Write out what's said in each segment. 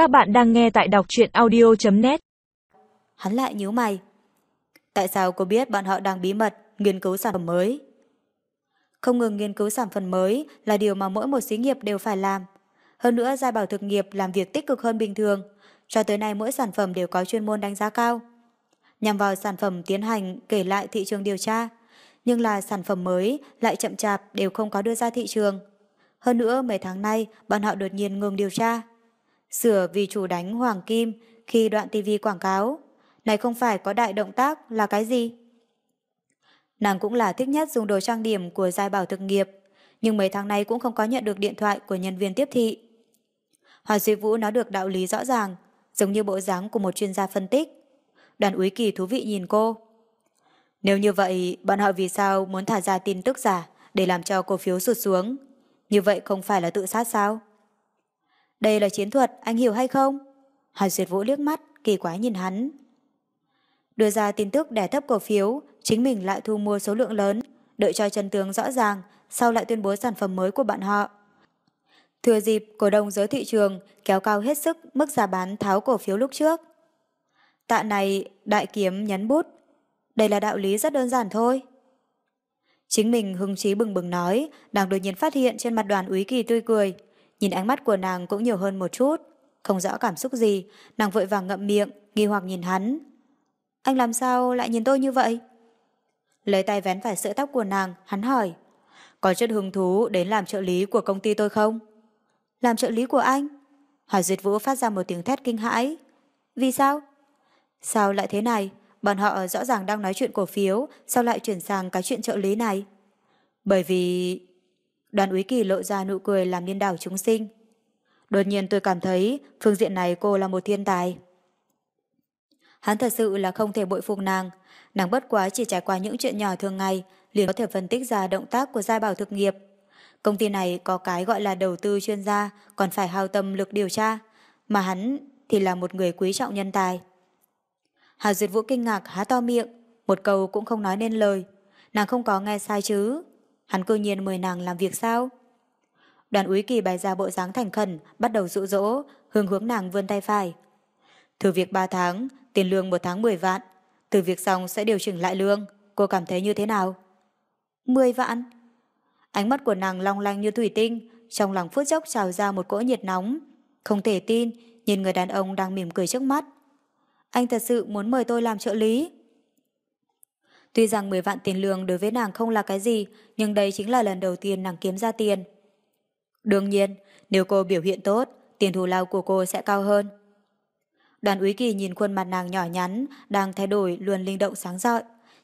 Các bạn đang nghe tại đọc truyện audio.net Hắn lại nhíu mày. Tại sao cô biết bọn họ đang bí mật, nghiên cứu sản phẩm mới? Không ngừng nghiên cứu sản phẩm mới là điều mà mỗi một xí nghiệp đều phải làm. Hơn nữa, Gia Bảo thực nghiệp làm việc tích cực hơn bình thường. Cho tới nay, mỗi sản phẩm đều có chuyên môn đánh giá cao. Nhằm vào sản phẩm tiến hành kể lại thị trường điều tra. Nhưng là sản phẩm mới lại chậm chạp đều không có đưa ra thị trường. Hơn nữa, mấy tháng nay, bọn họ đột nhiên ngừng điều tra. Sửa vì chủ đánh Hoàng Kim khi đoạn tivi quảng cáo. Này không phải có đại động tác là cái gì? Nàng cũng là thích nhất dùng đồ trang điểm của giai bảo thực nghiệp, nhưng mấy tháng nay cũng không có nhận được điện thoại của nhân viên tiếp thị. Hòa Duy Vũ nói được đạo lý rõ ràng, giống như bộ dáng của một chuyên gia phân tích. Đoàn úy kỳ thú vị nhìn cô. Nếu như vậy, bọn họ vì sao muốn thả ra tin tức giả để làm cho cổ phiếu sụt xuống? Như vậy không phải là tự sát sao? Đây là chiến thuật, anh hiểu hay không? Hàn Duyệt Vũ liếc mắt, kỳ quái nhìn hắn. Đưa ra tin tức đè thấp cổ phiếu, chính mình lại thu mua số lượng lớn, đợi cho chân tướng rõ ràng, sau lại tuyên bố sản phẩm mới của bạn họ. Thừa dịp cổ đông giới thị trường kéo cao hết sức mức giá bán tháo cổ phiếu lúc trước. Tạ này đại kiếm nhấn bút. Đây là đạo lý rất đơn giản thôi. Chính mình hưng trí bừng bừng nói, đang đột nhiên phát hiện trên mặt đoàn úy kỳ tươi cười. Nhìn ánh mắt của nàng cũng nhiều hơn một chút. Không rõ cảm xúc gì, nàng vội vàng ngậm miệng, nghi hoặc nhìn hắn. Anh làm sao lại nhìn tôi như vậy? Lấy tay vén phải sợi tóc của nàng, hắn hỏi. Có chất hứng thú đến làm trợ lý của công ty tôi không? Làm trợ lý của anh? Hỏi Duyệt Vũ phát ra một tiếng thét kinh hãi. Vì sao? Sao lại thế này? Bọn họ rõ ràng đang nói chuyện cổ phiếu, sao lại chuyển sang cái chuyện trợ lý này? Bởi vì... Đoàn úy kỳ lộ ra nụ cười làm điên đảo chúng sinh. Đột nhiên tôi cảm thấy phương diện này cô là một thiên tài. Hắn thật sự là không thể bội phục nàng. Nàng bất quá chỉ trải qua những chuyện nhỏ thường ngày, liền có thể phân tích ra động tác của giai bảo thực nghiệp. Công ty này có cái gọi là đầu tư chuyên gia, còn phải hao tâm lực điều tra, mà hắn thì là một người quý trọng nhân tài. Hà Duyệt Vũ kinh ngạc há to miệng, một câu cũng không nói nên lời. Nàng không có nghe sai chứ. Hắn cư nhiên mời nàng làm việc sao? Đoàn úy kỳ bày ra bộ dáng thành khẩn, bắt đầu dụ dỗ, hướng hướng nàng vươn tay phải. Thử việc 3 tháng, tiền lương một tháng 10 vạn. Từ việc xong sẽ điều chỉnh lại lương. Cô cảm thấy như thế nào? 10 vạn? Ánh mắt của nàng long lanh như thủy tinh, trong lòng phút chốc trào ra một cỗ nhiệt nóng. Không thể tin, nhìn người đàn ông đang mỉm cười trước mắt. Anh thật sự muốn mời tôi làm trợ lý. Tuy rằng 10 vạn tiền lương đối với nàng không là cái gì, nhưng đây chính là lần đầu tiên nàng kiếm ra tiền. Đương nhiên, nếu cô biểu hiện tốt, tiền thù lao của cô sẽ cao hơn. Đoàn úy kỳ nhìn khuôn mặt nàng nhỏ nhắn, đang thay đổi luôn linh động sáng rọi,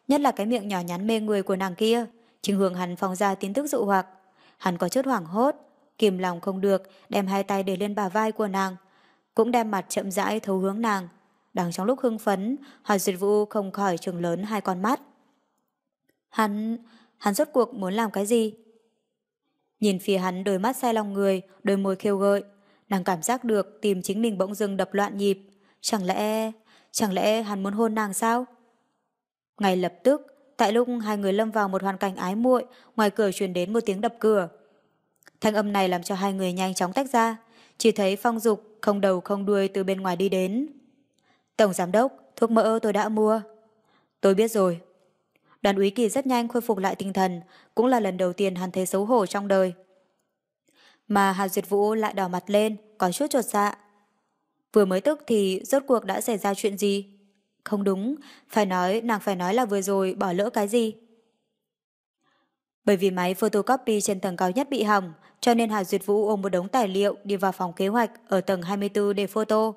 nhất là cái miệng nhỏ nhắn mê người của nàng kia, chính hướng hắn phóng ra tin tức dụ hoặc. Hắn có chút hoảng hốt, kìm lòng không được, đem hai tay để lên bả vai của nàng, cũng đem mặt chậm rãi thấu hướng nàng. Đang trong lúc hưng phấn, hỏi duyệt vũ không khỏi trừng lớn hai con mắt. Hắn, hắn rốt cuộc muốn làm cái gì? Nhìn phía hắn đôi mắt say lòng người, đôi môi khêu gợi, nàng cảm giác được tìm chính mình bỗng dưng đập loạn nhịp. Chẳng lẽ, chẳng lẽ hắn muốn hôn nàng sao? Ngay lập tức, tại lúc hai người lâm vào một hoàn cảnh ái muội, ngoài cửa truyền đến một tiếng đập cửa. Thanh âm này làm cho hai người nhanh chóng tách ra, chỉ thấy phong dục không đầu không đuôi từ bên ngoài đi đến. Tổng giám đốc, thuốc mỡ tôi đã mua. Tôi biết rồi. Đoàn úy kỳ rất nhanh khôi phục lại tinh thần, cũng là lần đầu tiên hắn thấy xấu hổ trong đời. Mà Hà Duyệt Vũ lại đỏ mặt lên, có chút trột dạ. Vừa mới tức thì rốt cuộc đã xảy ra chuyện gì? Không đúng, phải nói, nàng phải nói là vừa rồi bỏ lỡ cái gì? Bởi vì máy photocopy trên tầng cao nhất bị hỏng, cho nên Hà Duyệt Vũ ôm một đống tài liệu đi vào phòng kế hoạch ở tầng 24 để photo.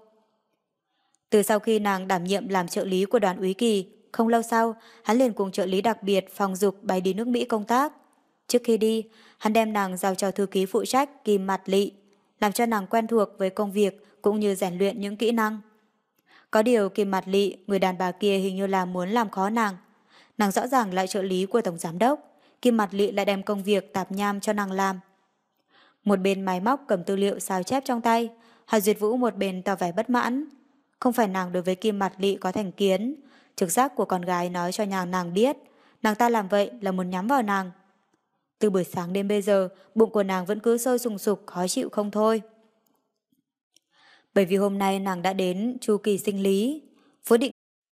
Từ sau khi nàng đảm nhiệm làm trợ lý của đoàn úy kỳ, không lâu sau, hắn liền cùng trợ lý đặc biệt phòng dục bay đi nước Mỹ công tác. Trước khi đi, hắn đem nàng giao cho thư ký phụ trách Kim Mặt Lị, làm cho nàng quen thuộc với công việc cũng như rèn luyện những kỹ năng. Có điều Kim Mặt Lị, người đàn bà kia hình như là muốn làm khó nàng. Nàng rõ ràng là trợ lý của Tổng Giám Đốc, Kim Mặt Lị lại đem công việc tạp nham cho nàng làm. Một bên máy móc cầm tư liệu sao chép trong tay, Hà Duyệt Vũ một bên tỏ vẻ bất mãn. Không phải nàng đối với Kim Mặt Lị có thành kiến, trực giác của con gái nói cho nàng nàng biết, nàng ta làm vậy là muốn nhắm vào nàng. Từ buổi sáng đến bây giờ, bụng của nàng vẫn cứ sôi sùng sục, khó chịu không thôi. Bởi vì hôm nay nàng đã đến chu kỳ sinh lý, Với định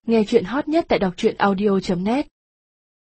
Nghe chuyện hot nhất tại đọc truyện audio.net